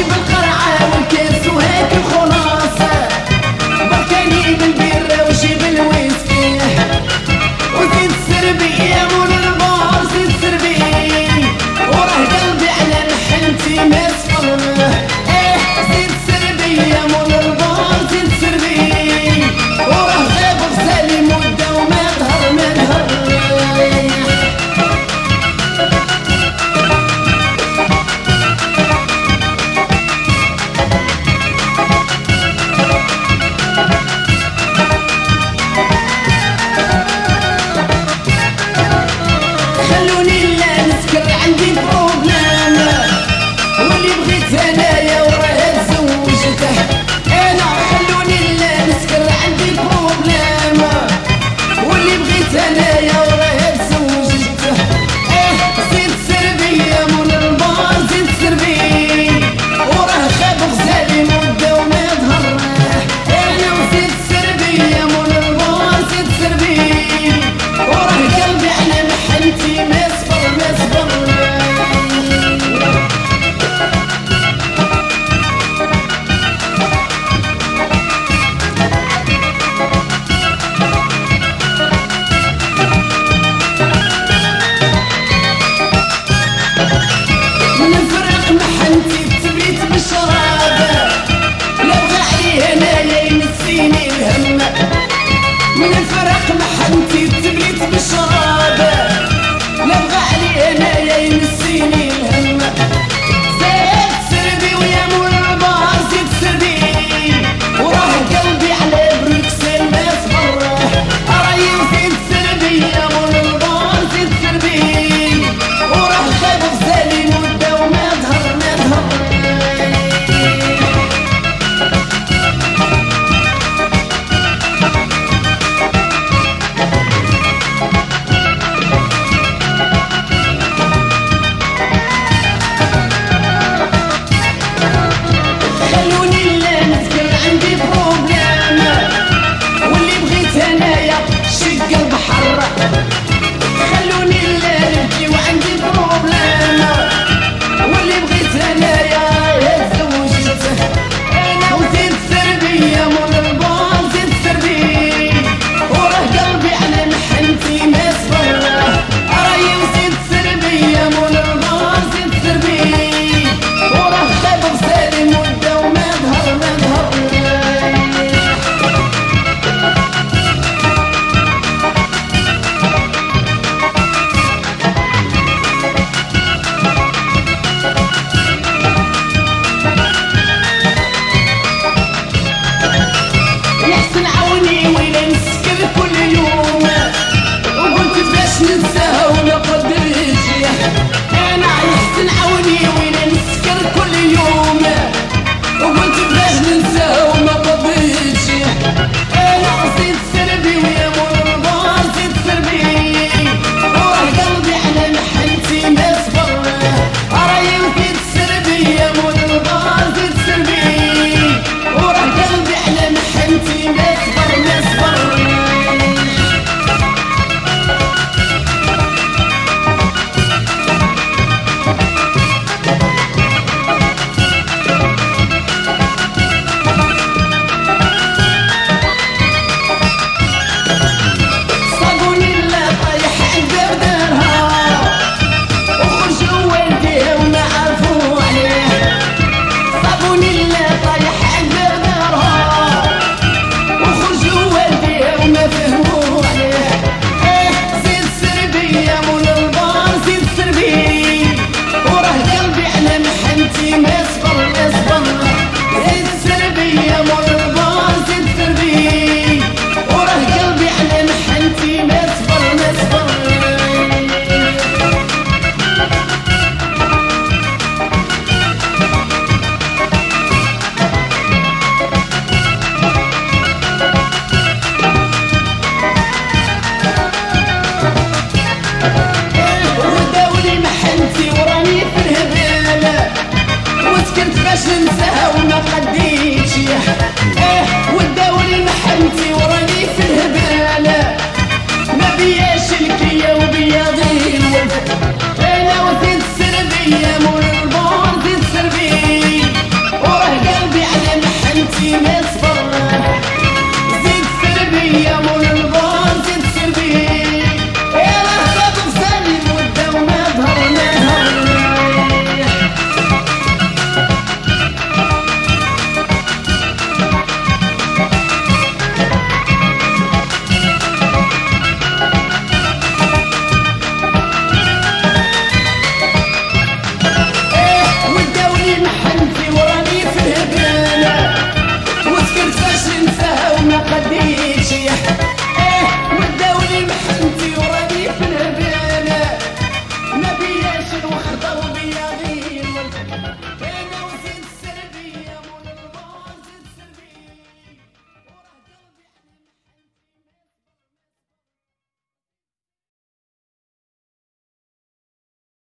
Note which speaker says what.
Speaker 1: Even انساها وما قديتش.